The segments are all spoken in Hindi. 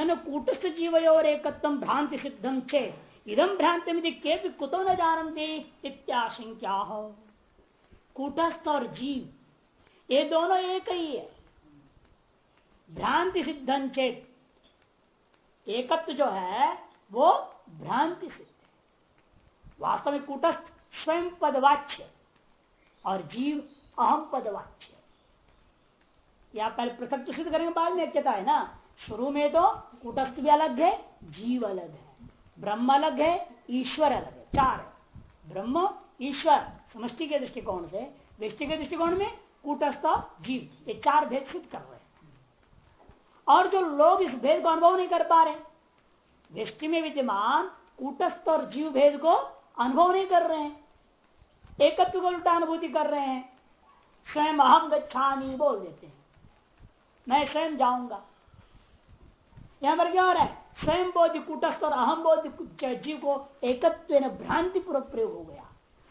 न कूटस्थ जीवयोर एकत्व भ्रांति सिद्धम चे। इदम भ्रांति में के भी कुतो न जानते इत्याशंका हो कूटस्थ और जीव, ये दोनों एक ही। है भ्रांति सिद्धम चेत, एकत्व जो है, वो भ्रांति सिद्ध वास्तव में कूटस्थ स्वयं पदवाच्य और जीव अहम पदवाच्य। या पहले पृथक तो सिद्ध करेंगे, बाद में ऐक्यता है ना? शुरू में तो कुटस्थ भी अलग है, जीव अलग है। ब्रह्म अलग है, ईश्वर अलग है। चार है। ब्रह्म, ईश्वर। समष्टि के दृष्टिकोण से व्यक्ति के दृष्टिकोण में कूटस्थ जीव, ये चार भेद सिद्ध कर रहे हैं। और जो लोग इस भेद को अनुभव नहीं कर पा रहे व्यक्ति में विद्यमान कूटस्थ और जीव भेद को अनुभव नहीं कर रहे हैं। एकत्व को उल्टा अनुभूति कर रहे हैं। स्वयं अहम गच्छामी बोल देते हैं। मैं स्वयं जाऊँगा। यहाँ पर क्या हो रहा है? स्वयं बोध कुटस्थ और अहम बोध जीव को एकत्व भ्रांति पूर्वक प्रयोग हो गया।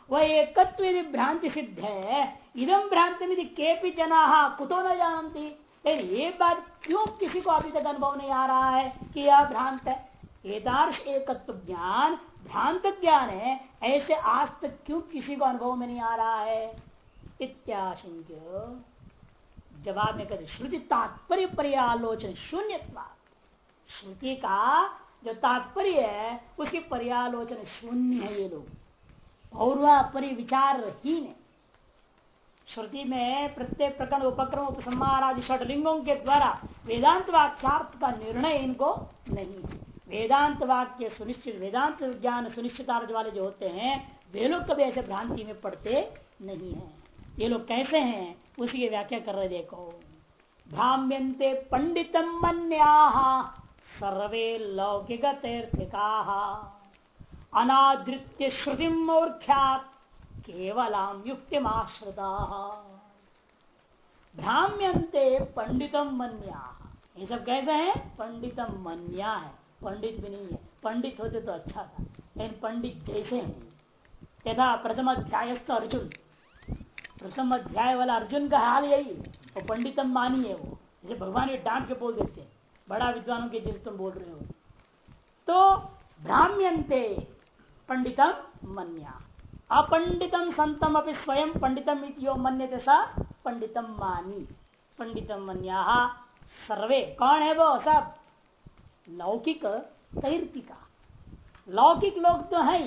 वह एकत्व यदि भ्रांति सिद्ध है। इदम भ्रांति में के भी जना, कुतो न जानती ये बात क्यों किसी को अभी तक अनुभव नहीं आ रहा है कि यह भ्रांत है? एदार्श एकत्व ज्ञान भ्रांत ज्ञान है। ऐसे आज तक क्यों किसी को अनुभव में नहीं आ रहा है? इत्याशंक्य। जवाब में कहते श्रुति तात्पर्य पर्यालोचन शून्य श्रुति का जो तात्पर्य है, उसकी पर्यालोचन शून्य है ये लोग। पौर्वा परिविचारहीन है। श्रुति में प्रत्येक प्रकरण, उपक्रम, उपसंहार आदि षटलिंगों के द्वारा वेदांत वाक्यार्थ का निर्णय इनको नहीं वेदांत वाक्य सुनिश्चित, वेदांत ज्ञान सुनिश्चित वाले जो होते हैं, वे लोग कभी ऐसे भ्रांति में पड़ते नहीं है। ये लोग कैसे हैं? उसी की व्याख्या कर रहे देखो। भ्राम्यंते पंडितम मन्या सर्वे लौकिक तीर्थिका अनादृत्य श्रुति मूर्ख्यात केवलाम युक्तिमाश्रिता। भ्राम्यंते पंडितम मन्या। ये सब कैसे हैं? पंडितम मन्या है। पंडित भी नहीं है। पंडित होते तो अच्छा था, लेकिन पंडित जैसे हैं। यथा प्रथम अध्याय अर्जुन। प्रथम अध्याय वाला अर्जुन का हाल यही है। वो पंडितम मानी है वो। जैसे भगवान ये डांट के बोल देते हैं। बड़ा विद्वानों के जैसे तुम बोल रहे हो। तो भ्राम्यंते पंडितम मन्या। अपंडितम संतम अपनी स्वयं, पंडितम यो मन्य सा पंडितम मानी। पंडितम मन्या सर्वे। कौन है वो सब? लौकिक तैर्तिका लौकिक लोग तो है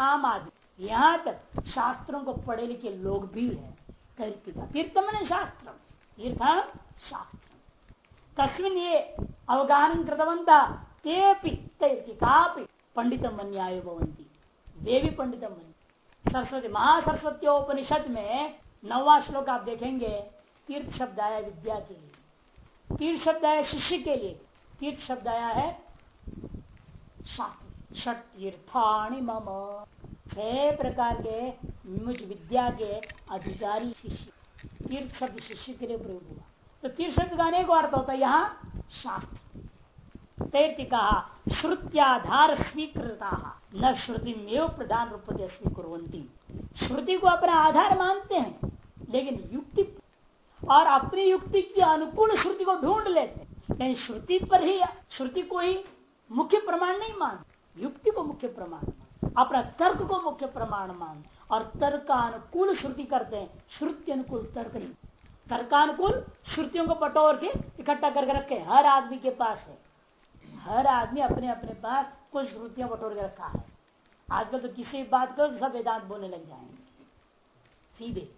आम आदमी। यहाँ तक शास्त्रों को पढ़े लिखे लोग भी है तीर्थम ने शास्त्र तीर्थम शास्त्र। तस्मिन ये अवगाहन कृतवंता ते पंडित मन्याय भवंती वे भी पंडित सरस्वती, महासरस्वत्योपनिषद में नवा श्लोक आप देखेंगे, तीर्थ शब्द आया विद्या के लिए। तीर्थ शब्द आया शिष्य के लिए। तीर्थ शब्द आया है षट तीर्थाणी मम। छह प्रकार के मुझ विद्या के अधिकारी शिष्य। तीर्थ शब्द शिष्य के लिए प्रयोग हुआ। तो तीर्थ शब्द का अनेक अर्थ होता है। यहाँ शास्त्र। तैर्ति कहा श्रुत्याधार स्वीकृता। न श्रुति में प्रधान रूप से स्वीकुरती श्रुति को अपना आधार मानते हैं, लेकिन युक्ति और अपनी युक्ति के अनुकूल श्रुति को ढूंढ लेते हैं। श्रुति पर ही, श्रुति को ही मुख्य प्रमाण नहीं मानते। युक्ति को मुख्य प्रमाण अपना तर्क को मुख्य प्रमाण मान और तर्क अनुकूल श्रुति करते हैं। श्रुति अनुकूल तर्क नहीं। तर्कानुकूल श्रुतियों को पटोर के इकट्ठा करके रखे हर आदमी के पास है। हर आदमी अपने अपने पास कुछ श्रुतियाँ बटोर के रखा है। आजकल तो किसी भी बात को सब वेदांत बोलने लग जाएँगे। सीधे।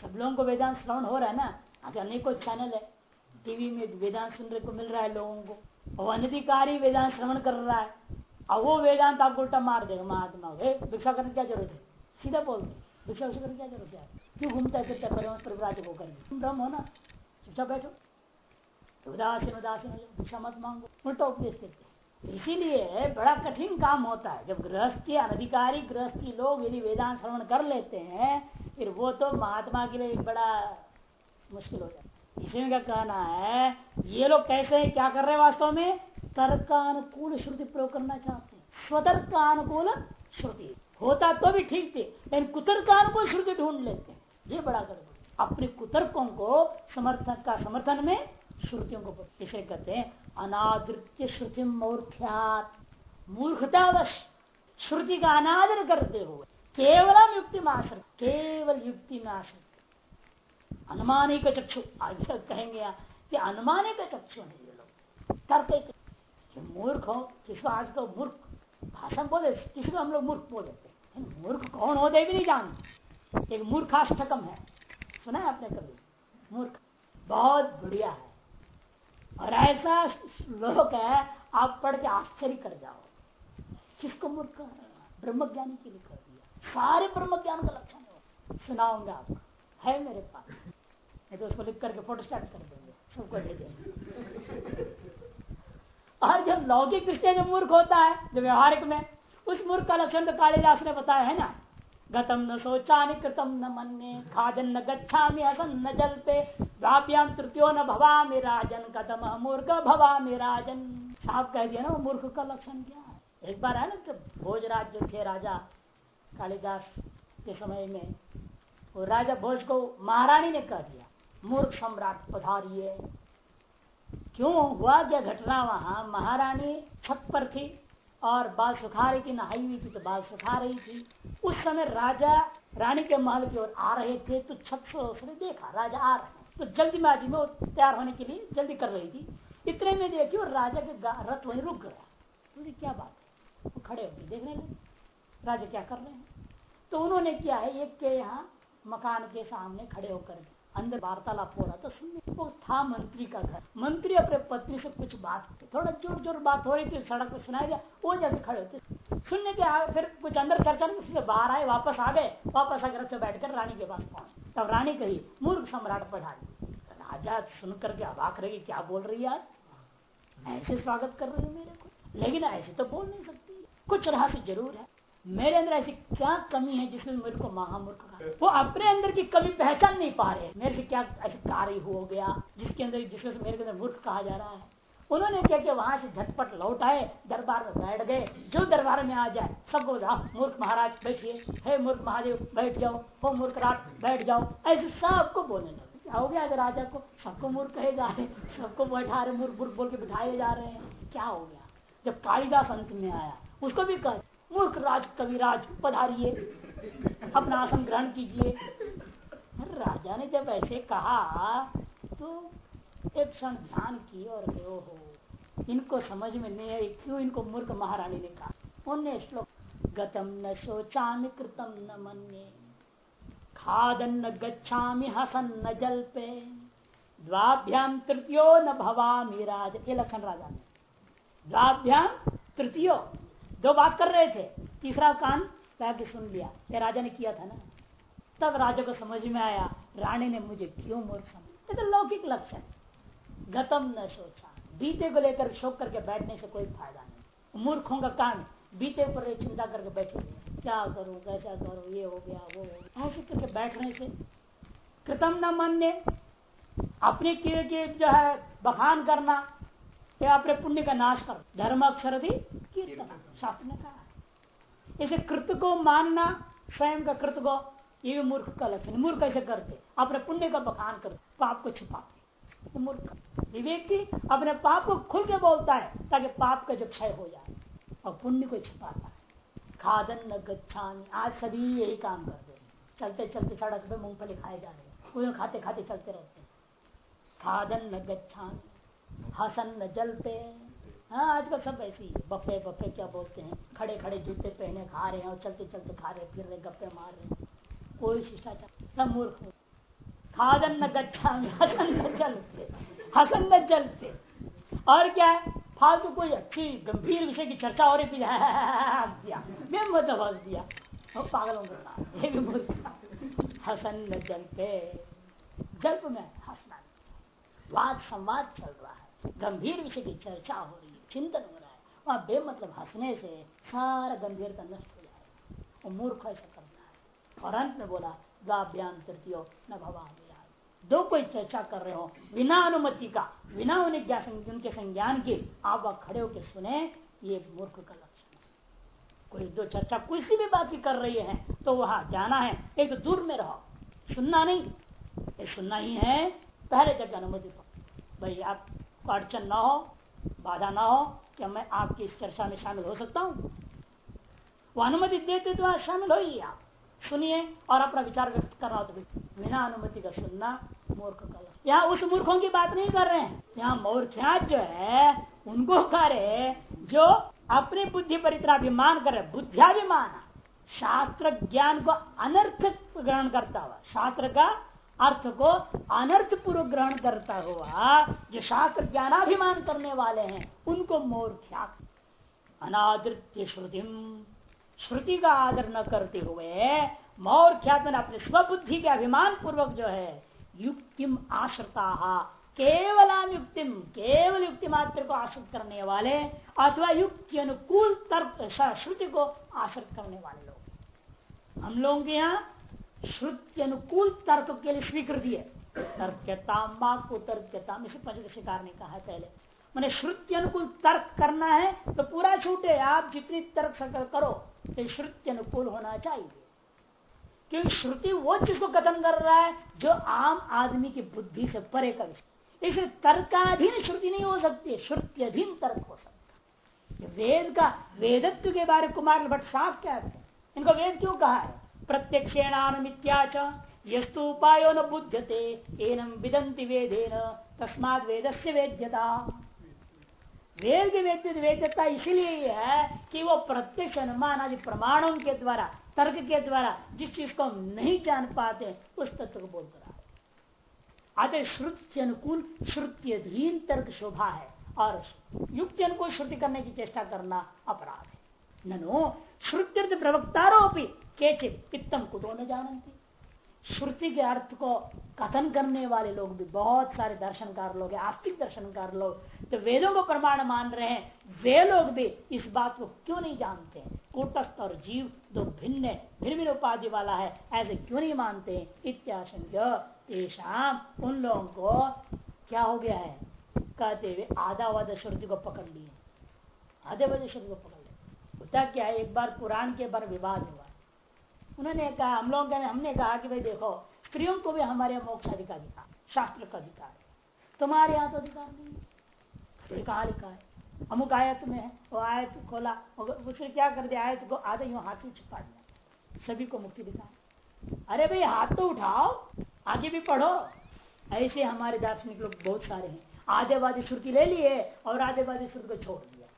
सब लोगों को वेदांत श्रवण हो रहा है ना? आज अनेकों चैनल है। टीवी में वेदांत सुनने को मिल रहा है लोगों को। और अनधिकारी वेदांत श्रवण कर रहा है। और वो वेदांत आपको उल्टा मार देगा, महात्मा। भिक्षा करने क्या ज़रूरत है? सीधा बोल दे। भिक्षा विक्षा करने क्या ज़रूरत है? क्यों घूमता है, फिरता परिव्राजक होकर तुम ब्रह्म हो ना? चुपचाप बैठो। उदासीन उदासीन हो भिक्षा मत मांगो। उल्टा उपदेश देते इसीलिए बड़ा कठिन काम होता है। जब गृहस्थी, अनधिकारी गृहस्थी लोग यदि वेदांत श्रवण कर लेते हैं, फिर वो तो महात्मा के लिए बड़ा मुश्किल हो जाता है। इसी का कहना है? ये लोग कैसे हैं? क्या कर रहे हैं वास्तव में? तर्कानुकूल श्रुति प्रयोग करना चाहते हैं। स्वतर्कानुकूल श्रुति। होता तो भी ठीक थे, लेकिन कुतर्कानुकूल श्रुति ढूंढ लेते हैं। ये बड़ा गड़बड़ अपने कुतर्कों को समर्थन का समर्थन में श्रुतियों को इसे कहते हैं, अनादृत्य श्रुति मूर्ख्यात। मूर्खतावश श्रुति का अनादर करते हुए केवलम युक्ति में आश्रित, केवल युक्ति में आश्रित। अनुमानी का चक्षु, आज कहेंगे कि अनुमानी का चक्षु नहीं ये लोग। तर्क मूर्ख हो, किसको को मूर्ख भाषण बोले किसी को हम लोग मूर्ख बोल? मूर्ख कौन होते भी नहीं जानते। एक मूर्खाष्टकम है। सुना है आपने कभी? मूर्ख। बहुत बढ़िया है। और ऐसा श्लोक है, आप पढ़ के आश्चर्य कर जाओ। किसको मूर्ख? ब्रह्म ज्ञानी के लिए कर दिया। सारे ब्रह्म ज्ञान का लक्षण है सुनाऊँगा आपको। है मेरे पास। नहीं तो उसको लिख करके फ़ोटो स्टार्ट कर देंगे। सबको दे देंगे। और जब लौकिक दृष्टि जो मूर्ख होता है जो व्यवहारिक में उस मूर्ख का लक्षण तो कालिदास ने बताया है ना? गतम न सोचा नि कृतम न मन खादन न गच्छा हसन न जलते व्याप्याम तृतीयो न भवा राजन कदम मूर्ख भवा राजन। साफ़ कह दिया ना वो मूर्ख का लक्षण क्या है? एक बार है ना जब भोजराज जो थे राजा कालिदास के समय में, वो राजा भोज को महारानी ने कह दिया, मूर्ख सम्राट पधारिये क्यों? हुआ क्या घटना वहाँ? महारानी छत पर थी। और बाल सुखा रही थी नहाई हुई थी तो बाल सुखा रही थी। उस समय राजा, रानी के महल की ओर आ रहे थे तो छत से उसने देखा, राजा आ रहे तो जल्दी बाजी में तैयार होने के लिए जल्दी कर रही थी। इतने में देखी और राजा के रथ वहीं रुक गया। तो क्या बात है? वो खड़े होकर देखने लगे। राजा क्या कर रहे हैं? तो उन्होंने क्या है, एक के यहाँ मकान के सामने खड़े होकर अंदर वार्तालाप हो रहा था, सुनने वो था मंत्री का घर। मंत्री अपने पत्नी से कुछ बात थोड़ा ज़ोर ज़ोर बात हो रही थी, सड़क पर सुनाया गया वो जाके खड़े होते। सुनने के फिर कुछ अंदर चर्चा नहीं उसके बाहर आए, वापस आ गए। वापस आकर से बैठकर रानी के पास पहुँचे। तब रानी कही, मूर्ख सम्राट पढ़ाई राजा सुनकर के अबाक रही क्या बोल रही है ऐसे स्वागत कर रही है मेरे को। लेकिन ऐसे तो बोल नहीं सकती। कुछ रहस्य ज़रूर है। मेरे अंदर ऐसी क्या कमी है जिसमें मेरे को महामूर्ख कहा? वो अपने अंदर की कमी पहचान नहीं पा रहे मेरे से क्या ऐसे कार्य हो गया जिसके अंदर, जिसमें से मेरे अंदर मूर्ख कहा जा रहा है? उन्होंने क्या किया? वहाँ से झटपट लौट आए, दरबार में बैठ गए। जो दरबार में आ जाए सबको मूर्ख महाराज, बैठिए। हे मूर्ख महादेव, बैठ जाओ। हो मूर्ख राज बैठ जाओ। ऐसे सबको बोलने लगे। क्या हो गया राजा को? सबको मूर्ख कहे जा रहे सबको बैठा रहे, मूर्ख मूर्ख बोल के बिठाए जा रहे हैं। क्या हो गया? जब कालिदास अंत में आया, उसको भी कहा मूर्ख राज कविराज पधारिए, अपना आसन ग्रहण कीजिए। राजा ने जब ऐसे कहा तो एक क्षण ध्यान की और हो इनको समझ में नहीं आई, क्यों इनको मूर्ख महारानी ने कहा? उन्हें श्लोक, गतम न सोचा कृतम न मन खादन न गच्छा हसन न जल पे द्वाभ्याम तृतीयो न भवामी राज। लक्षण राजा ने। द्वाभ्याम तृतीयो दो बात कर रहे थे, तीसरा कान के सुन लिया, ये राजा ने किया था ना। तब राजा को समझ में आया, रानी ने मुझे क्यों मूर्ख समझ? तो लौकिक लक्षण गतम न सोचा। बीते को लेकर शोक करके बैठने से कोई फ़ायदा नहीं। मूर्खों का कान बीते पर चिंता करके बैठे क्या करूँ, कैसा करूँ, ये हो गया, वो हो गया। ऐसे करके बैठने से कृतम न मन ने अपने किए के जो है, बखान करना या अपने पुण्य का नाश कर। धर्म अक्षर थी कीर्तन शास्त्र ने कहा इसे कृत को मानना, स्वयं का कृत को, ये भी मूर्ख का लक्षण मूर्ख कैसे करते? अपने पुण्य का बखान करते, पाप को छिपाते। मूर्ख। विवेकी अपने पाप को खुल के बोलता है, ताकि पाप का जो क्षय हो जाए, और पुण्य को छिपाता है। खादन न गच्छान आज सभी यही काम करते हैं। चलते चलते सड़क पे मूंगफली खाए जा रहे हैं। खाते खाते चलते रहते हैं। खादन न गच्छान हसन जल पे। हाँ आजकल सब ऐसे ही बफे बफे क्या बोलते हैं? खड़े खड़े जूते पहने, खा रहे हैं और चलते चलते खा रहे फिर रहे, गप्पे मार रहे हैं। कोई शिष्टाचार सब मूर्ख खादन न गच्छा हसन न जलते हसन न जलते और क्या है? फालतू कोई अच्छी, गंभीर विषय की चर्चा हो रही हंस दिया। मैं मतलब हंस दिया। पागलों का ये भी मूर्ख हसन न जलते जल्प में हंसना वाद, संवाद चल रहा है। गंभीर विषय की चर्चा हो रही है, चिंतन हो रहा है वहाँ बेमतलब हंसने से सारा गंभीरता नष्ट हो जाएगा वो मूर्ख ऐसा करता है। और अंत में बोला, द्वाभ्याम तृतीय न भवा दो कोई चर्चा कर रहे हो, बिना अनुमति का, बिना उन्हें उनके संज्ञान के, आप वह खड़े होकर सुने, ये मूर्ख का लक्षण है। कोई दो चर्चा किसी भी बात की कर रही है तो वहाँ जाना है। एक तो दूर में रहो, सुनना नहीं। ये सुनना ही है, पहले जगह अनुमति भाई आपको अड़चन ना हो, बाधा ना हो, क्या मैं आपकी इस चर्चा में शामिल हो सकता हूँ? वो अनुमति देते तो आज शामिल हो आप। सुनिए और अपना विचार व्यक्त करना हो तो बिना अनुमति का सुनना मूर्ख का यहाँ उस मूर्खों की बात नहीं कर रहे हैं। यहाँ मूर्खिया जो है, उनको करे जो अपनी बुद्धि पर इतना अभिमान कर रहे बुद्धियाभिमान। शास्त्र ज्ञान को अनर्थ ग्रहण करता हुआ, शास्त्र का अर्थ को अनर्थ पूर्वक ग्रहण करता हुआ जो शास्त्र ज्ञानाभिमान करने वाले हैं, उनको मूर्ख्या अनादृत्य श्रुति श्रुति का आदर न करते हुए मौर ख्यातन अपने स्वबुद्धि के अभिमान पूर्वक जो है, युक्तिम आश्रता केवल युक्तिम केवल युक्ति मात्र को आश्रित करने वाले अथवा युक्ति अनुकूल तर्क श्रुति को आश्रित करने वाले लोग। हम लोगों के यहाँ श्रुति अनुकूल तर्क के लिए स्वीकृति है। तर्कताम को तर्कताम इसे ने कहा पहले। मैंने श्रुति अनुकूल तर्क करना है तो पूरा छूटे, आप जितनी तर्क करो तो श्रुति अनुकूल होना चाहिए। क्योंकि श्रुति वो चीज़ को कथन कर रहा है, जो आम आदमी की बुद्धि से परे का विषय। इसलिए तर्काधीन श्रुति नहीं हो सकती श्रुति अधीन तर्क हो सकता। वेद का, वेदत्व के बारे कुमार भट्ट साफ़ कहते हैं। इनको वेद क्यों कहा है? प्रत्यक्षेणानुमित्याच यस्तु उपायो न बुद्धते एनम विदंति वेदेन, तस्माद वेद से वेद्यता। वेद की वेद्य वेद्यता इसलिए है कि वो प्रत्यक्ष अनुमान आदि प्रमाणों के द्वारा, तर्क के द्वारा, जिस चीज़ को हम नहीं जान पाते, उस तत्व को बोल कर आते श्रुति अनुकूल श्रुति अधीन तर्क शोभा है, और युक्ति अनुकूल श्रुति करने की चेष्टा करना अपराध है। ननो श्रुति प्रवक्तारों भी केचित इतम कुतो न जानती श्रुति के अर्थ को कथन करने वाले लोग भी बहुत सारे दर्शनकार लोग हैं, आस्तिक दर्शनकार लोग। तो वेदों को प्रमाण मान रहे हैं, वे लोग भी इस बात को क्यों नहीं जानते कूटस्थ और जीव दो भिन्न भिन्न भिन्न उपाधि वाला है, ऐसे क्यों नहीं मानते इत्याशंक उन लोगों को क्या हो गया है? कहते हुए आधा वादा श्रुति को पकड़ लिए। आधे वादे श्रुति को पकड़ लिया क्या है? एक बार पुराण के बार विवाद हुआ। उन्होंने कहा, हम लोग हमने कहा कि भाई देखो, स्त्रियों को भी हमारे मोक्ष अधिकार अधिकार शास्त्र का अधिकार है। तुम्हारे यहाँ तो अधिकार नहीं कहा, लिखा है, अमुक आयत में है, वो आयत खोला उसने क्या कर दिया, आयत को आधे यूँ हाथ में छुपा दिया। सभी को मुक्ति दिखा अरे भाई, हाथ तो उठाओ, आगे भी पढ़ो। ऐसे हमारे दार्शनिक लोग बहुत सारे हैं। आधेवादी श्रुति ले लिए और आधेवादी श्रुति को छोड़ दिया।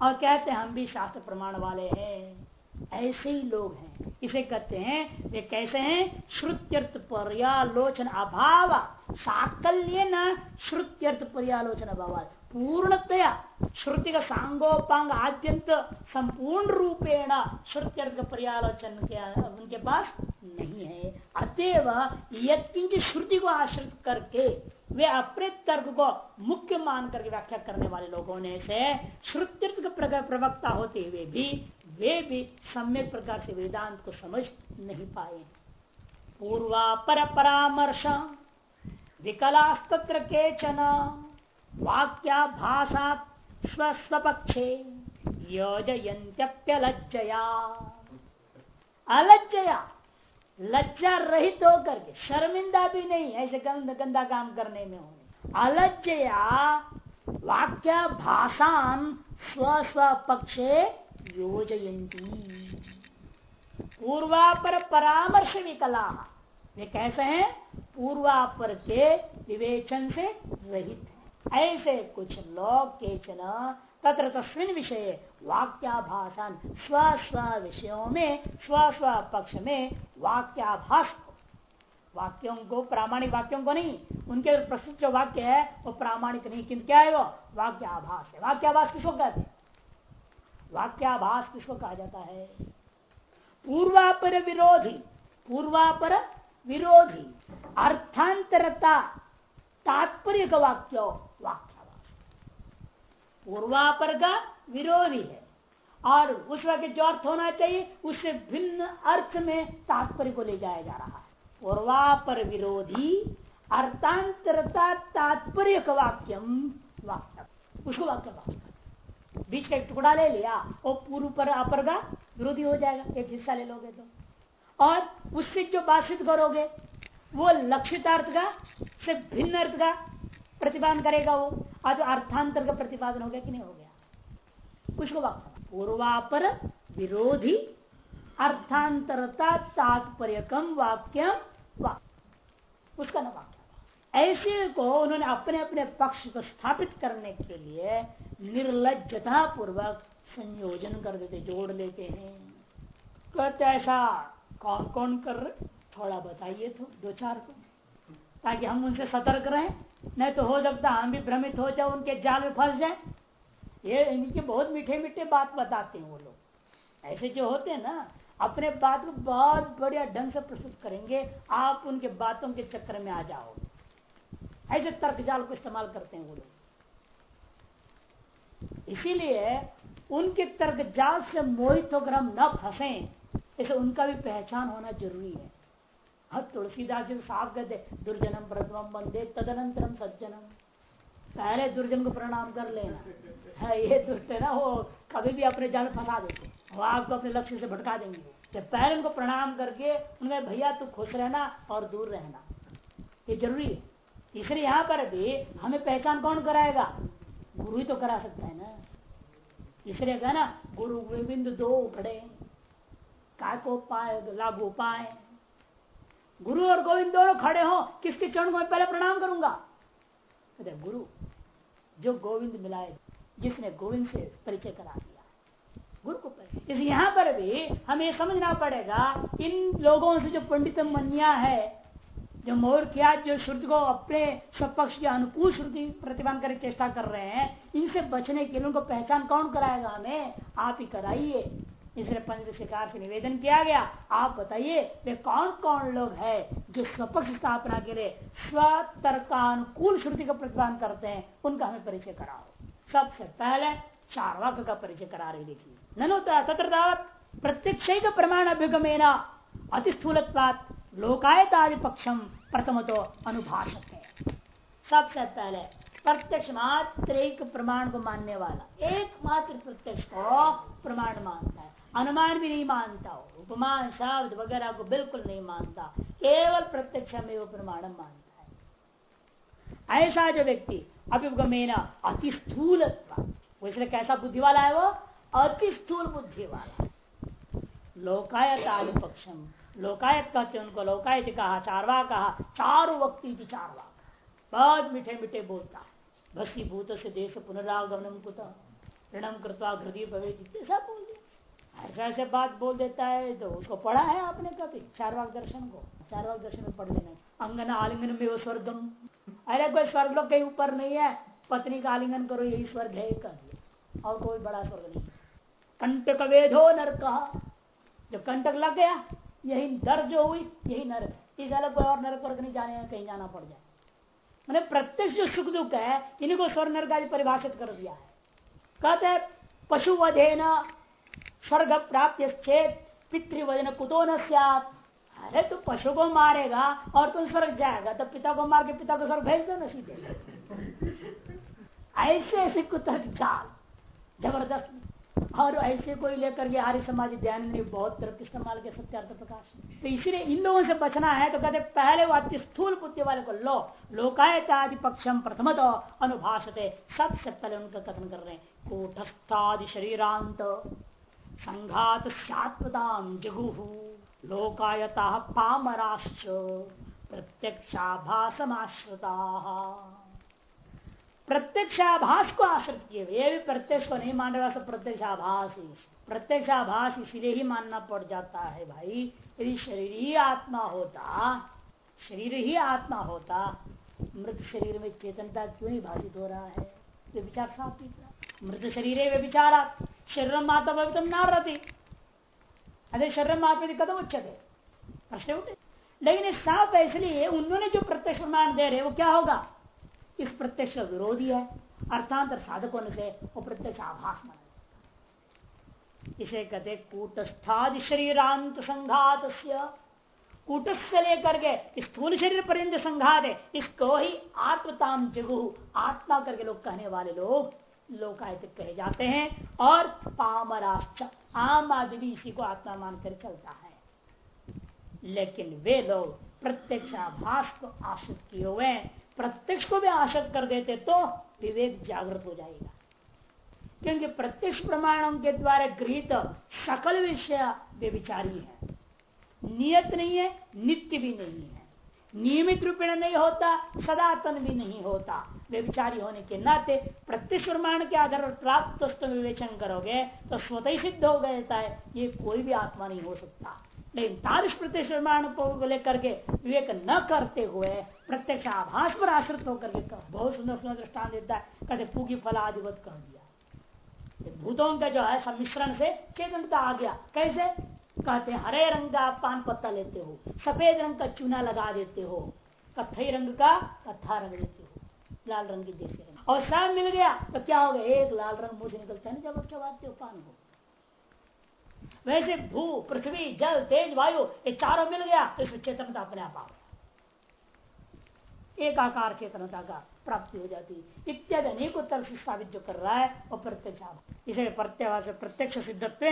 और कहते हैं, हम भी शास्त्र प्रमाण वाले हैं। ऐसे ही लोग हैं। इसे कहते हैं, वे कैसे हैं? श्रुत्यर्थ पर्यालोचन अभाव। साकल्य न श्रुत्यर्थ पर्यालोचन अभाव। पूर्णतया श्रुति का सांगोपांग आद्यंत संपूर्ण रूपेण श्रुत्यर्थ पर्यालोचन के, उनके पास नहीं है। अतएव यत्किंच श्रुति को आश्रित करके वे अपने तर्क को मुख्य मान करके व्याख्या करने वाले लोगों ने से श्रुत्यर्थ प्रवक्ता होते हुए भी वे भी सम्यक प्रकार से वेदांत को समझ नहीं पाए पूर्वा पर परामर्श, विकलास्तत्र केचन वाक्या भाषा स्वस्वपक्षे योजयंत्यप्यलज्जया अलज्जया, लज्जा रहित होकर के, शर्मिंदा भी नहीं ऐसे गंद गंदा काम करने में होने। अलज्जया वाक्य भाषान स्व स्व पक्षे योजयंती पूर्वापर परामर्श विकला वे कैसे हैं? पूर्वापर के विवेचन से रहित ऐसे कुछ लोग केचन तत्र तस्मिन विषय वाक्याभाषण स्व स्व विषयों में, स्व स्व पक्ष में वाक्याभास वाक्यों को प्रामाणिक वाक्यों को नहीं, उनके प्रसिद्ध जो वाक्य है, वो प्रामाणिक नहीं, किंतु क्या है वो? वाक्याभास है। वाक्याभास किसको कहते हैं? वाक्याभास किसको कहा जाता है। पूर्वापर विरोधी पूर्वापर विरोधी, अर्थांतरता, तात्पर्य का वाक्य, वाक्याभास। पूर्वापर का विरोधी है। और उस वाक्य जो अर्थ होना चाहिए, उससे भिन्न अर्थ में तात्पर्य को ले जाया जा रहा है। पूर्वापर विरोधी, अर्थांतरता, तात्पर्य वाक्यम वाक्य उसको वाक्य बीच का एक टुकड़ा ले लिया, वो पूर्व पर, अपर का विरोधी हो जाएगा, एक हिस्सा ले लोगे तो। और उससे जो बात करोगे, वो लक्षित अर्थ का से भिन्न अर्थ का प्रतिपादन करेगा वो। आज अर्थांतर का प्रतिपादन हो गया कि नहीं हो गया? उसको पूर्वापर विरोधी अर्थांतरता तात्पर्यकम वाक्यम वाक्य। उसका न वाक्य ऐसे को उन्होंने अपने अपने पक्ष को स्थापित करने के लिए निर्लजता पूर्वक संयोजन कर देते, जोड़ लेते हैं। कहते ऐसा कौन कौन कर रहे? थोड़ा बताइए तो दो चार को, ताकि हम उनसे सतर्क रहें। नहीं तो हो सकता हम भी भ्रमित हो जाए, उनके जाल में फंस जाए। ये इनके बहुत मीठे मीठे बात बताते हैं वो लोग। ऐसे जो होते हैं ना, अपने बात को बहुत बढ़िया ढंग से प्रस्तुत करेंगे। आप उनके बातों के चक्कर में आ जाओ ऐसे तर्क जाल को इस्तेमाल करते हैं वो लोग। इसीलिए उनके तर्क जाल से मोहित होकर हम न फंसे ऐसे उनका भी पहचान होना ज़रूरी है। अब तुलसीदास जी साफ़ कहते दुर्जनम प्रथम बंदे तदनंतरम सज्जनम। पहले दुर्जन को प्रणाम कर लेना। है, ये दुष्ट है ना, वो कभी भी अपने जाल फंसा देते। वो आपको अपने लक्ष्य से भटका देंगे। जब पहले उनको प्रणाम करके उनमें भैया, तू खुश रहना और दूर रहना। ये ज़रूरी है। इसलिए यहाँ पर भी हमें पहचान कौन कराएगा? गुरु ही तो करा सकता है ना। इसलिए कहा ना, गुरु गोविंद दो खड़े काय को पाए लागू पाए। गुरु और गोविंद दोनों खड़े हो, किसके चरण को मैं पहले प्रणाम करूँगा? अरे गुरु, जो गोविंद मिलाए, जिसने गोविंद से परिचय करा दिया। गुरु को इस यहाँ पर भी हमें समझना पड़ेगा, इन लोगों से जो पंडित मनिया है जो मोर किया, जो श्रुति को अपने स्वपक्ष के अनुकूल श्रुति प्रतिबंध कर चेष्टा कर रहे हैं, इनसे बचने के लिए उनको पहचान कौन कराएगा हमें? आप ही कराइए। इसलिए पंच शिकार से निवेदन किया गया, आप बताइए, वे कौन कौन लोग हैं जो स्वपक्ष स्थापना के लिए स्वतर्कानुकूल श्रुति का प्रतिपादन करते हैं? उनका हमें परिचय कराओ। सबसे पहले चार वाक्य का परिचय करा रही देखिए। ननुता तत्र प्रत्यक्ष प्रमाण अभ्युगमेना अतिस्थूल लोकायतादि पक्षम प्रथम तो अनुभाषक है सबसे पहले प्रत्यक्ष मात्र एक प्रमाण को मानने वाला, एकमात्र प्रत्यक्ष को प्रमाण मानता है। अनुमान भी नहीं मानता हो उपमान, शब्द वगैरह को बिल्कुल नहीं मानता, केवल प्रत्यक्ष में वो प्रमाण मानता है। ऐसा जो व्यक्ति अभिगमेना अति स्थूल इसलिए कैसा बुद्धि वाला है वो? अति स्थूल बुद्धि वाला लोकायत आदि पक्षम लोकायत कहते उनको, लोकायत कहा, चारवा कहा, चारु वक्ति थी चारवा। बहुत मीठे मीठे बोलता। है भस्ती भूत से देश पुनरागमनम कुत, ऋणम कृतवा हृदय पवे सब बोल ऐसा ऐसे बात बोल देता है तो उसको पढ़ा है आपने कभी, चारवाक दर्शन को? चारवाक दर्शन में पढ़ लेना अंगन आलिंगन में वो स्वर्गम। अरे कोई स्वर्ग लोग कहीं ऊपर नहीं है। पत्नी का आलिंगन करो, यही स्वर्ग है कर और कोई बड़ा स्वर्ग नहीं। कंटक वेधो नर कहा जो कंटक लग गया यही दर्द जो हुई, यही नरक। इस अलग कोई और नरक वर्ग नहीं जाने, कहीं जाना पड़ जाए। मैंने प्रत्यक्ष जो सुख दुख है इन्हीं को स्वर्ग नरक परिभाषित कर दिया है। कहते हैं पशु वधे न स्वर्ग प्राप्त चेत पितृवजन कुतो न अरे तू पशु को मारेगा और तुम स्वर्ग जाएगा तो पिता को मार के पिता को स्वर्ग भेज दो न सीधे। ऐसे ऐसे कुतर्क चाल ज़बरदस्त। और ऐसे कोई लेकर के आर्य समाज ध्यान में बहुत तरह के इस्तेमाल के सत्यार्थ प्रकाश। तो इसलिए इन लोगों से बचना है तो कहते पहले वो अति स्थूल बुद्धि वाले को लो। लोकायत आदि पक्षम तो अनुभाषते, सबसे पहले उनका कथन कर रहे हैं कोठस्थादि शरीरांत, संघात सात्वताम जगुहु लोकायता पामराश्च, प्रत्यक्षाभासमाश्रिता। प्रत्यक्षाभास को आश्रित किए ये भी प्रत्यक्ष को नहीं मान रहा सब प्रत्यक्षाभास प्रत्यक्षाभास इसलिए ही मानना पड़ जाता है भाई। यदि शरीर ही आत्मा होता, शरीर ही आत्मा होता, मृत शरीर में चेतनता क्यों नहीं भाषित हो रहा है? ये विचार साफ़ मृत शरीर है वे विचारा शरीर माता भवितम ना रहती अरे शरीर माता कदम उच्चते, प्रश्न उठे। लेकिन साफ़ इसलिए उन्होंने जो प्रत्यक्ष प्रमाण दे रहे वो क्या होगा? इस प्रत्यक्ष का विरोधी है, अर्थांतर साधकों से वो प्रत्यक्ष आभास माना इसे कहते कूटस्थादि शरीरांत संघात कूटस्थ से लेकर के स्थूल शरीर पर्यंत संघात है, इसको ही आत्मताम जगु, आत्मा करके लोग कहने वाले लोग लोकायत कहे जाते हैं और पामराश्च, आम आदमी इसी को आत्मा मानकर चलता है। लेकिन वे लोग प्रत्यक्षाभास को आश्रित किए हुए प्रत्यक्ष को भी आशक्त कर देते तो विवेक जागृत हो जाएगा। क्योंकि प्रत्यक्ष प्रमाणों के द्वारा गृहित सकल विषय वे विचारी है। नियत नहीं है, नित्य भी नहीं है। नियमित रूपेण नहीं होता, सदातन भी नहीं होता। वे विचारी होने के नाते प्रत्यक्ष प्रमाण के आधार पर प्राप्त विवेचन करोगे तो स्वतः सिद्ध हो गया है। ये कोई भी आत्मा नहीं हो सकता। लेकिन तारिश प्रत्यक्ष प्रमाण को लेकर के विवेक न करते हुए प्रत्यक्ष आभास पर आश्रित होकर के बहुत सुंदर सुंदर दृष्टान देता है। कहते, पूगी फल आदिवत कह दिया भूतों का जो है सम्मिश्रण से चेतनता आ गया। कैसे? कहते, हरे रंग का पान पत्ता लेते हो, सफ़ेद रंग का चूना लगा देते हो कथई रंग का कथा रंग देते हो, लाल रंग की जैसे और सब मिल गया तो क्या हो गया? एक लाल रंग मुझे निकलता है ना, जब चबाते हो पान को। वैसे भू, पृथ्वी, जल, तेज, वायु, ये चारों मिल गया तो इसमें चेतनता अपने आप एक आकार चेतनता का प्राप्ति हो जाती है। इत्यादि अनेक उत्तर से स्थापित जो कर रहा है, वो प्रत्यक्ष इसे प्रत्यवास, प्रत्यक्ष सिद्धत्व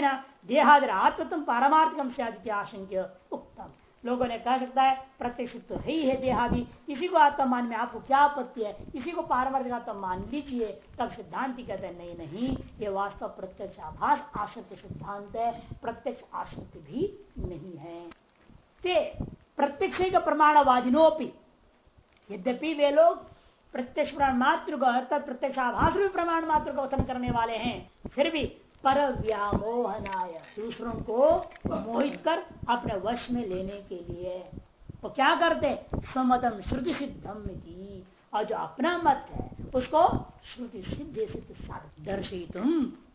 देहादि आत्मतम पारमार्थिकम से आशंक्य उत्तम लोगों ने कह, सकता है प्रत्यक्ष तो है ही है देहादि। इसी को आत्मा मान में आपको क्या आपत्ति है? इसी को पारमार्थिक आत्मा मान लीजिए। तब सिद्धांति कहते हैं, नहीं नहीं, ये वास्तव प्रत्यक्ष आभास आसक्ति सिद्धांत है। प्रत्यक्ष आसक्ति भी नहीं है। ते, प्रत्यक्ष का प्रमाणवादिनोपी। यद्यपि वे लोग प्रत्यक्ष प्रमाण मात्र को अर्थात प्रत्यक्ष आभास भी प्रमाण मात्र को कथन करने वाले हैं, फिर भी पर व्यामोहनाय दूसरों को मोहित कर अपने वश में लेने के लिए। वो क्या करते समतम श्रुति सिद्धम और जो अपना मत है, उसको श्रुति सिद्ध सिद्ध दर्शित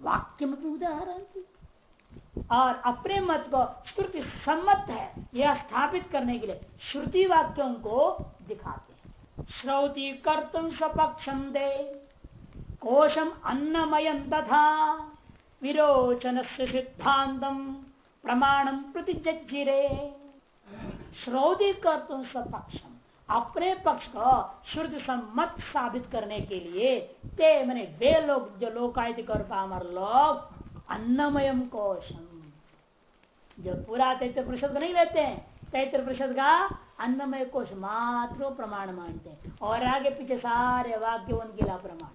वाक्य में उदाहरण और अपने मत को श्रुति सम्मत है, यह स्थापित करने के लिए श्रुति वाक्यों को दिखाते श्रौति कर्तुम स्वपक्षम दे, कोशम अन्नमयम तथा विरोचन से सिद्धांतम प्रमाणम प्रतिजिरे कर तुम स्वपक्षम, अपने पक्ष को शुद्ध सम्मत साबित करने के लिए ते मैंने वे लोग जो लोकायत कर पामर लोग अन्नमयम कोशम। जो पूरा तैत्र परिषद नहीं लेते हैं तैत्र परिषद का अन्नमय कोश मात्र प्रमाण मानते हैं और आगे पीछे सारे वाक्य उनके ला प्रमाण।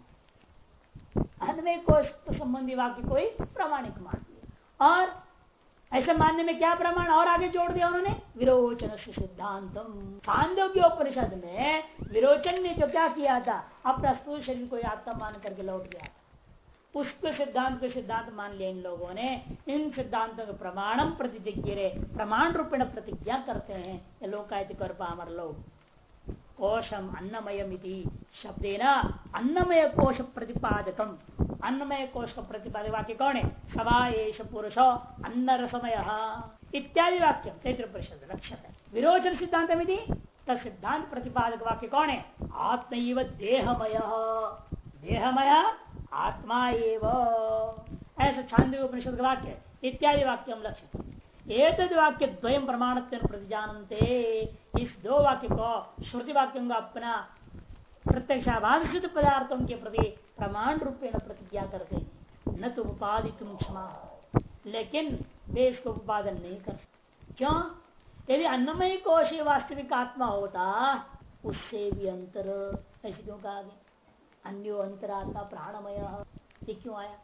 अन्नमय कोश तो संबंधी वाक्य कोई प्रमाणिक मान लिया और ऐसे मानने में क्या प्रमाण और आगे जोड़ दिया उन्होंने? विरोचन से सिद्धांतम। छांदोग्य उपनिषद में विरोचन ने जो क्या किया था? अपना स्थूल शरीर को आत्मा मान करके लौट गया था। पुष्प सिद्धांत को सिद्धांत मान लिया इन लोगों ने। इन सिद्धांतों के प्रमाणम प्रतिज्ञ प्रमाण रूपेण प्रतिज्ञा करते हैं। ये लोकायतिक और पामर लोग। कोशम अन्नमयम शब्देन अन्नमय कोश प्रतिपादकम अन्नमय कोश का प्रतिपादक वाक्य कौन है? सभा एश पुरुष अन्न रसमय इत्यादि वाक्य चैत्र परिषद है विरोचन सिद्धांत में सिद्धांत प्रतिपादक वाक्य कौन है? आत्म देहमय। देहमय आत्मा ऐसा छांद उपनिषद वाक्य इत्यादि वाक्य हम लक्ष्य एक वाक्य द्वयम प्रमाण प्रतिजानते इस दो वाक्य को श्रुति वाक्यों का अपना प्रत्यक्षाभास सिद्ध पदार्थों के प्रति प्रमाण रूपेण प्रतिज्ञा करते न तो उपाधि तुम क्षमा। लेकिन वे इसको उत्पादन नहीं कर सकते। क्यों? यदि अन्नमय कोश वास्तविक आत्मा होता, उससे भी अंतर। ऐसे क्यों कहा गया? अन्यो अंतरात्मा प्राणमय। ये क्यों आया?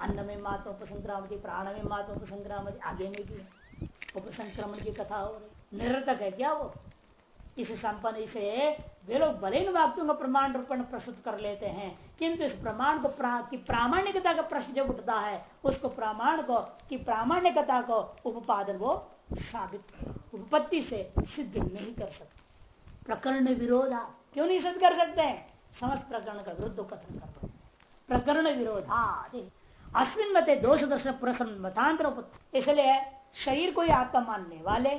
अन्न में मात्र उपसंक्रामती प्राण में मात्र उपसंक्रामती आगे में भी उपसंक्रमण की कथा हो रही। निरर्थक है क्या वो? इस संपन्न इसे वे लोग भले इन वाक्यों का प्रमाण रूपण प्रस्तुत कर लेते हैं किंतु इस प्रमाण को प्रा, की प्रामाणिकता का प्रश्न जब उठता है उसको प्रमाण को की प्रामाणिकता को उपादन वो साबित उपपत्ति से सिद्ध नहीं कर सकते। प्रकरण विरोधा क्यों नहीं सिद्ध कर सकते? समस्त प्रकरण का विरुद्ध कथन कर प्रकरण विरोधा अश्विन मते दोष दर्शन प्रश्न मतांतर इसलिए शरीर को ही आत्मा मानने वाले,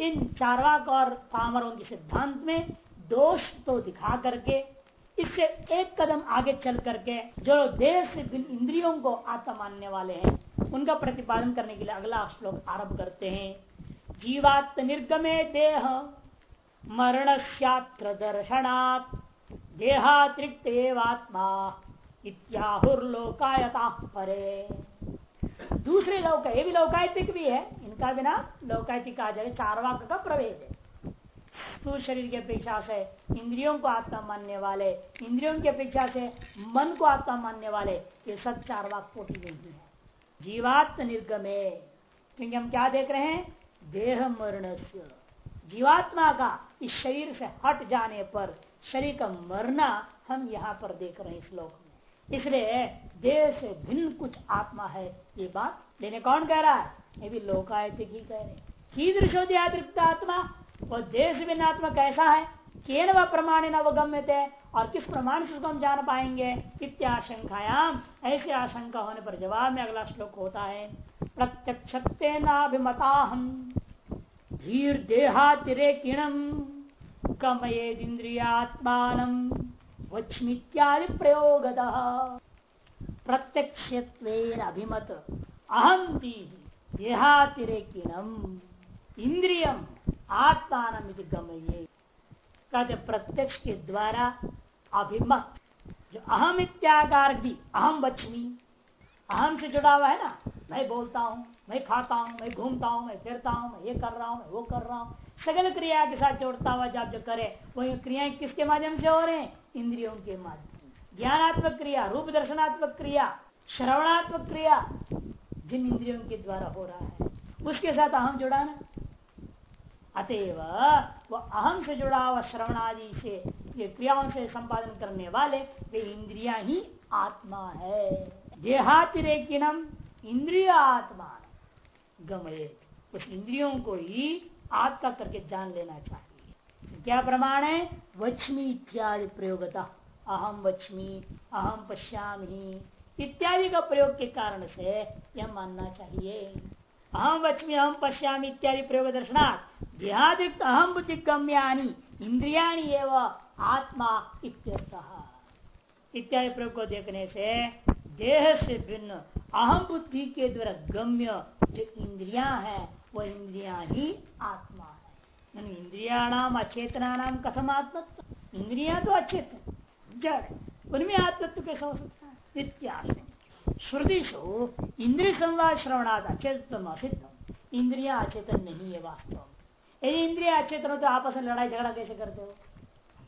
इन चारवाक और पामरों के सिद्धांत में दोष तो दिखा करके, इससे एक कदम आगे चल करके जो देश इंद्रियों को आत्मा मानने वाले हैं, उनका प्रतिपादन करने के लिए अगला श्लोक आरंभ करते हैं। जीवात्म निर्गमे देह मरण दर्शनात् देहातिरिक्त एवात्मा इत्याहुर्लोकायता परे। दूसरे लोक, ये भी लौकायतिक भी है, इनका बिना लौकायतिक आ जाए चार वाक का प्रवेद है। स्थूल शरीर की अपेक्षा से इंद्रियों को आत्मा मानने वाले, इंद्रियों की अपेक्षा से मन को आत्मा मानने वाले, ये सब चार वाक कोटि नहीं है। जीवात्म निर्गमे, क्योंकि हम क्या देख रहे हैं? देह मरण जीवात्मा का इस शरीर से हट जाने पर, शरीर का मरना हम यहाँ पर देख रहे हैं इस लोक में। इसलिए देह से भिन्न कुछ आत्मा है, ये बात लेने कौन कह रहा है? ये भी लोकायतिक ही कह रहे कीदृशोदयातिरिक्त आत्मा? वो देश भिन्न आत्मा कैसा है? केन व प्रमाण न गम्य थे और किस प्रमाण से उसको हम जान पाएँगे? इत्याशंकायाम। ऐसी आशंका होने पर जवाब में अगला श्लोक होता है प्रत्यक्ष नाभिमता हम धीर देहातिरेकिणम कमयेन्द्रियात्मान प्रयोग प्रत्यक्ष अभिमत अहम देहातिरेकिणम इंद्रियम आत्मान गमये। कहते प्रत्यक्ष के द्वारा अभिमत। जो अहम इत्याकार दी अहम बचनी अहम से जुड़ा हुआ है ना? मैं बोलता हूँ, मैं खाता हूँ, मैं घूमता हूँ, मैं फिरता हूँ, मैं ये कर रहा हूँ, मैं वो कर रहा हूँ। सगल क्रिया के साथ जोड़ता हुआ जब जो करे, वही क्रियाएँ किसके माध्यम से हो रहे हैं? इंद्रियों के माध्यम से। ज्ञानात्मक क्रिया, रूप दर्शनात्मक क्रिया, श्रवणात्मक क्रिया जिन इंद्रियों के द्वारा हो रहा है, उसके साथ अहम जुड़ा ना अतएव वो अहम से जुड़ा हुआ श्रवण आदि से, ये क्रियाओं से संपादन करने वाले, वे इंद्रिया ही आत्मा है। देहातिरेकिनम इंद्रिय आत्मा। गमये उस इंद्रियों को ही आत्मा करके जान लेना चाहिए। क्या प्रमाण है? वच्मी इत्यादि प्रयोगता। अहम वच्मी अहम पश्यामी। इत्यादि का प्रयोग के कारण से यह मानना चाहिए। अहम वच्मी अहम पश्यामी इत्यादि प्रयोग दर्शनार्थ देहादिक्त अहम बुद्धि गम्यानी इंद्रिया आत्मा इत्यादि प्रयोग को देखने से देह से भिन्न अहम बुद्धि के द्वारा गम्य जो इंद्रिया है वह इंद्रिया ही आत्मा है इंद्रिया नाम अचेतना नाम कथम आत्मत्व इंद्रिया तो अचेतन जड़ उनमें आत्मत्व कैसा हो सकता है इत्याशय श्रुतिशु इंद्रिय संवाद श्रवणाद अचेतन असिद्धम। इंद्रिया अचेतन नहीं है वास्तव में। यदि इंद्रिया अचेतन हो तो आपस में लड़ाई झगड़ा कैसे करते हो?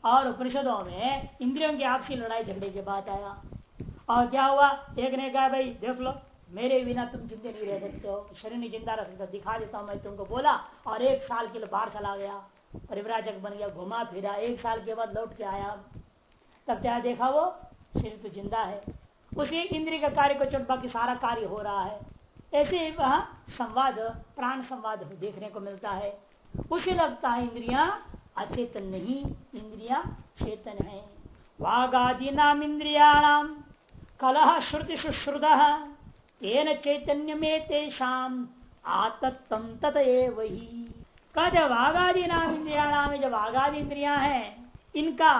और उपनिषदों में इंद्रियों की आपसी लड़ाई झगड़े की बात आया। और क्या हुआ? एक ने कहा, भाई, देख लो मेरे बिना तुम जिंदे नहीं रह सकते हो। शरीर नहीं ज़िंदा रह सकता दिखा देता हूँ मैं तुमको। बोला, और एक साल के लिए बाहर चला गया। परिवराजक बन गया, घुमा फिरा। एक साल के बाद लौट के आया। तब क्या देखा वो? शरीर तो ज़िंदा है। उसी इंद्रिय का कार्य को चुट बाकी सारा कार्य हो रहा है। ऐसे वहाँ संवाद, प्राण संवाद देखने को मिलता है। उसे लगता है इंद्रिया अचेतन नहीं। इंद्रिया चेतन है। वागादि नाम इंद्रियाणाम। कलह श्रुति सुश्रुत। तेन चैतन्य में तेषाम आतत्व तत वही कहते वाघादि नाम इंद्रिया में जब वाघादि इंद्रिया है, इनका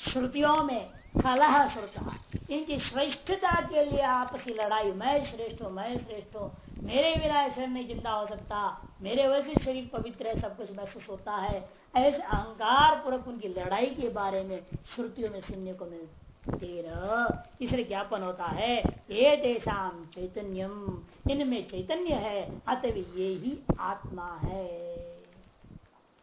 श्रुतियों में कलह श्रुता। इनकी श्रेष्ठता के लिए आपसी लड़ाई, मैं श्रेष्ठ हूँ, मैं श्रेष्ठ हूँ, मेरे बिना शरीर नहीं ज़िंदा हो सकता, मेरे वैसे शरीर पवित्र है, सब कुछ महसूस होता है। ऐसे अहंकार पूर्वक उनकी लड़ाई के बारे में श्रुतियों में सुनने को मिलता। तेरह इसलिए ज्ञापन होता है ये देशाम चैतन्यम इनमें चैतन्य है, अतव ये ही आत्मा है।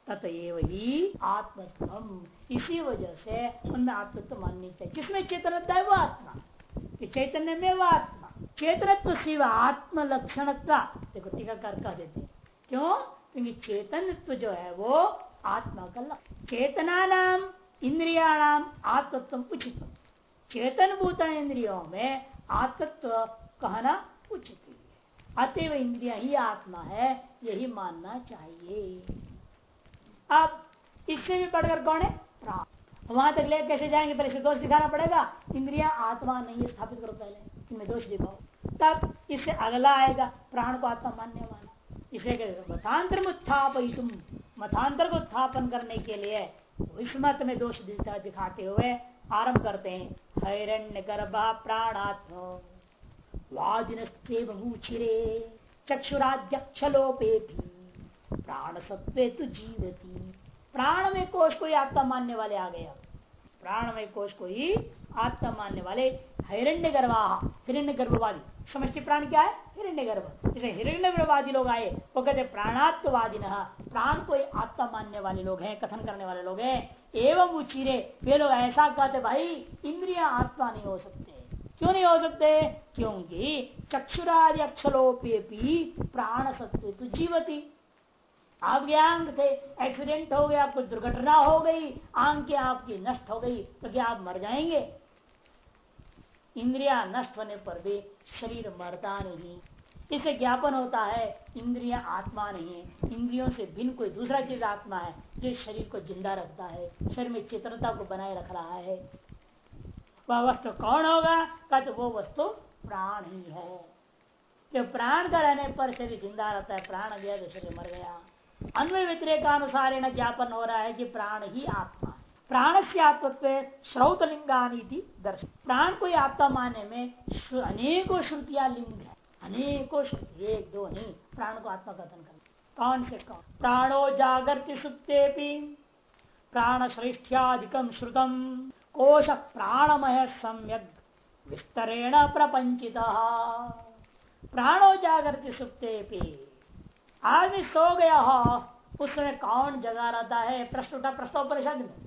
ततएव ही आत्मत्म इसी वजह से उनमें आत्मत्व माननी चाहिए। किसमें चेतन है वो आत्मा चैतन्य में वो आत्मा। चेतनत्व शिव आत्म लक्षण देखो, टीकाकार कह देते क्यों? क्योंकि चेतनत्व जो है वो आत्मा का लक्षण। चेतना नाम इंद्रिया नाम आत्मत्व उचित चेतन भूत इंद्रियों में आत्मत्व कहना उचित है। अतएव इंद्रिया ही आत्मा है, यही मानना चाहिए। अब इससे भी बढ़कर कौन है? प्राण। वहाँ तक ले कैसे जाएँगे? पहले दोष दिखाना पड़ेगा। इंद्रिया आत्मा नहीं स्थापित करो पहले, इनमें दोष दिखाओ। तब इससे अगला आएगा, प्राण को आत्मा मानने वाला। इसे मतांतर में उत्थापित मतांतर को उत्थापन करने के लिए विस्मत में दोष दिखाते हुए आरंभ करते हैं। हैरण्य गर्भा प्राणात्म चक्षुराध्यक्ष चक्षुराध्यक्षलोपे भी प्राण सत्वे तो जीवती। प्राण में कोष ही आत्मा मानने वाले आ गया। प्राण में कोश को ही आत्मा मानने वाले हिरण्य गर्भा हिरण्य गर्भवादी समष्टि प्राण क्या है? हिरण्य गर्भ जैसे हिरण्य गर्भवादी लोग आए, वो कहते प्राणात्मवादी प्राण को आत्मा मानने वाले लोग हैं, कथन करने वाले लोग हैं। एवं उचिरे वे लोग ऐसा कहते भाई, इंद्रिया आत्मा नहीं हो सकते। क्यों नहीं हो सकते? क्योंकि चक्षुरादि अक्षलोपे प्राण सत्व तो जीवती। आप आँख थे एक्सीडेंट हो गया, कुछ दुर्घटना हो गई, आँख की आपकी नष्ट हो गई तो क्या आप मर जाएँगे? इंद्रिया नष्ट होने पर भी शरीर मरता नहीं। इसे ज्ञापन होता है, इंद्रिया आत्मा नहीं है। इंद्रियों से भिन्न कोई दूसरा चीज़ आत्मा है, जो शरीर को ज़िंदा रखता है, शरीर में चेतनता को बनाए रख रहा है। वह वस्तु कौन होगा? का तो वो वस्तु प्राण ही है। जो प्राण का रहने पर शरीर ज़िंदा रहता है, प्राण गया तो शरीर मर गया। अन्य अन्वय व्यतिरेकानुसार ज्ञापन हो रहा है कि प्राण ही आत्मा प्राण से आत्मत्व श्रौतलिंगानी दर्शन। प्राण को आत्मा माने में अनेकों श्रुतियाँ लिंग है। अनेकों श्रुति। एक, दो नहीं प्राण को आत्मा कथन कर कौन से कौन प्राणो जागृति सुप्ते प्राण श्रेष्ठ्याधिकम श्रुतम। कोश प्राणमय सम्यक विस्तरेण प्रपंचित प्राणो जागृति सुप्ते आदमी सो गया हो उसमें कौन जगा रहता है? प्रश्न उठा प्रश्नोपरिषद में।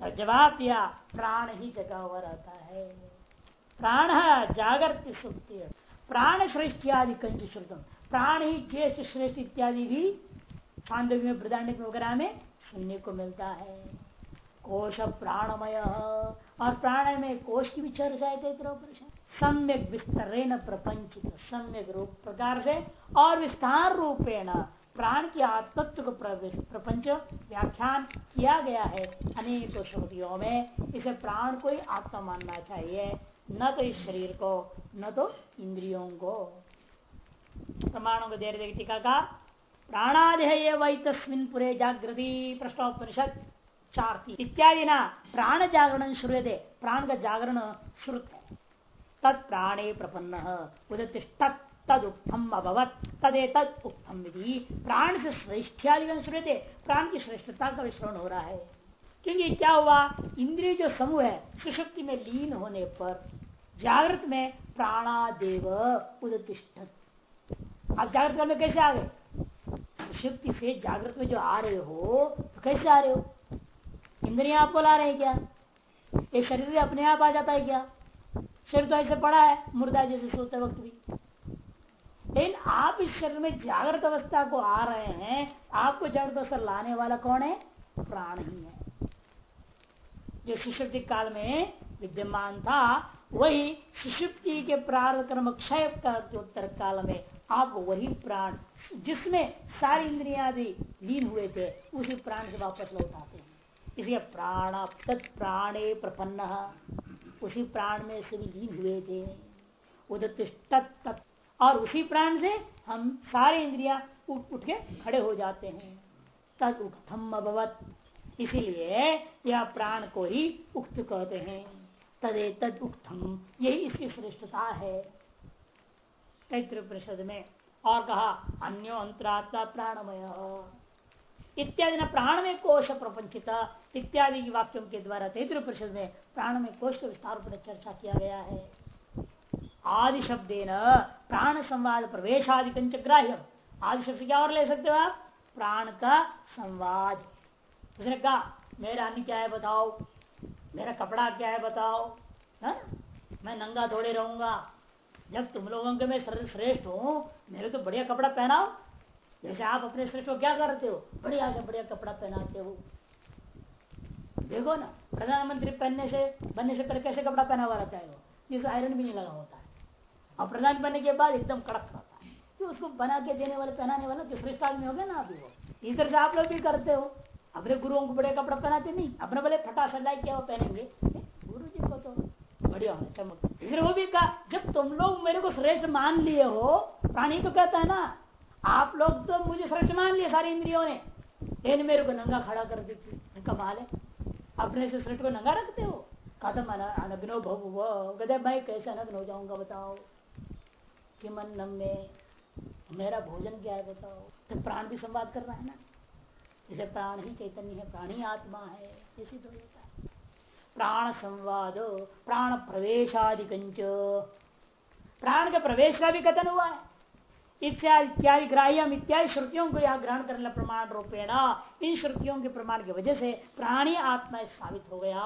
तो जवाब दिया प्राण ही जगा हुआ रहता है। प्राण जागृति सुप्ति प्राण श्रेष्ठ आदि कंच श्रुतम। प्राण ही ज्येष्ठ, श्रेष्ठ इत्यादि भी छांदव्य में वृदांडिक वगैरह में सुनने को मिलता है। कोश प्राणमय। और प्राण में कोश की भी चर्चा सम्यक विस्तरेण प्रपंचित, सम्यक रूप प्रकार से और विस्तार रूपेण प्राण के आत्मत्व को प्रपंच, व्याख्यान किया गया है अनेक श्रुतियों में। इसे प्राण को ही आत्मा मानना चाहिए। न तो इस शरीर को, न तो इंद्रियों को। प्रमाणों को दे रहे टीका का। प्राणादेय वही तस्मिन पुरे जागृति प्रश्नोपनिषद चार इत्यादि ना प्राण जागरण श्रुय दे प्राण का जागरण श्रुत है। तत्प्राणे प्रपन्न। उदतिष्ठत तद अभवत। तदे तद विधि। प्राण से श्रेष्ठियादि श्रुते प्राण की श्रेष्ठता का विश्रण हो रहा है। क्योंकि क्या हुआ? इंद्रिय जो समूह है, सुशक्ति में लीन होने पर जागृत में प्राणादेव उदतिष्ठ आप जागृत में कैसे आ गए? शक्ति से जागृत में जो आ रहे हो तो कैसे आ रहे हो? इंद्रिया आपको ला रहे हैं क्या? ये शरीर अपने आप आ जाता है क्या? शरीर तो ऐसे पड़ा है, मुर्दा जैसे सोते वक्त भी। लेकिन आप इस शरीर में जागृत अवस्था को आ रहे हैं, आपको जागृत अवस्था लाने वाला कौन है? प्राण ही है। जो सुषुप्ति काल में विद्यमान था, वही सुषुप्ति के प्रार्थ कर्म क्षय उत्तर काल में, आप वही प्राण, जिसमें सारी इंद्रिया भी लीन हुए थे, उसी प्राण से वापस लौटाते हैं। इसलिए प्राण प्राणे प्रपन्न, उसी प्राण में से भी लीन हुए थे। उदतिष्ठ और उसी प्राण से हम सारे इंद्रिया उठ के खड़े हो जाते हैं। तद उक्थम अभवत। इसीलिए यह प्राण को ही उक्त कहते हैं। तदे तद उक्थम यही इसकी श्रेष्ठता है। तैत्र परिषद में और कहा, अन्यो अंतरात्मा प्राणमय। इत्यादि न प्राण में कोश प्रपंचिता। इत्यादि वाक्यों के द्वारा तैत्र परिषद में प्राण में कोश के विस्तार पर चर्चा किया गया है। आदि शब्द प्राण संवाद प्रवेशादि कंच ग्राह्य आदि शब्द क्या और ले सकते हो आप? प्राण का संवाद उसने कहा, मेरा अन्य क्या है बताओ? मेरा कपड़ा क्या है बताओ? है? मैं नंगा थोड़े रहूँगा। जब तुम लोगों के मैं श्रेष्ठ हूँ, मेरे तो बढ़िया कपड़ा पहनाओ। जैसे आप अपने श्रेष्ठ को क्या करते हो? बढ़िया से बढ़िया कपड़ा पहनाते हो। देखो ना, प्रधानमंत्री पहनने से, बनने से पहले कैसे कपड़ा पहना हुआ रहता है वो? आयरन भी नहीं लगा होता। है और प्रधान बनने के बाद एकदम कड़क रहता है। तो उसको बना के देने वाले, पहनाने वाले तो श्रेष्ठ आदमी हो गया ना अभी वो। तरह से आप लोग भी करते हो। अपने गुरुओं को बड़े कपड़ा पहनाते नहीं, अपने बोले फटा सजाई क्या वो पहनेंगे। गुरु जी को तो बढ़िया इसलिए वो भी कहा, जब तुम लोग मेरे को श्रेष्ठ मान लिए हो प्राणी तो कहता है ना, आप लोग तो मुझे श्रेष्ठ मान लिए सारी इंद्रियों ने। लेकिन मेरे को नंगा खड़ा कर देती कमाल है अपने से श्रेष्ठ को नंगा रखते हो? कदम अनग्नो भव गदे मैं कैसे अनग्न हो जाऊँगा बताओ। कि मन में मेरा भोजन क्या है बताओ? तो प्राण भी संवाद कर रहा है ना? इसे प्राण ही चैतन्य है, प्राणी आत्मा है, ऐसी तो होता। है प्राण संवाद, प्राण प्रवेशादिकंच। प्राण के प्रवेश का भी कथन हुआ है। इत्यादि इत्यादि ग्राह्यम, इत्यादि श्रुतियों को यह ग्रहण करने प्रमाण रूपेणा। इन श्रुतियों के प्रमाण की वजह से प्राणी आत्मा साबित हो गया।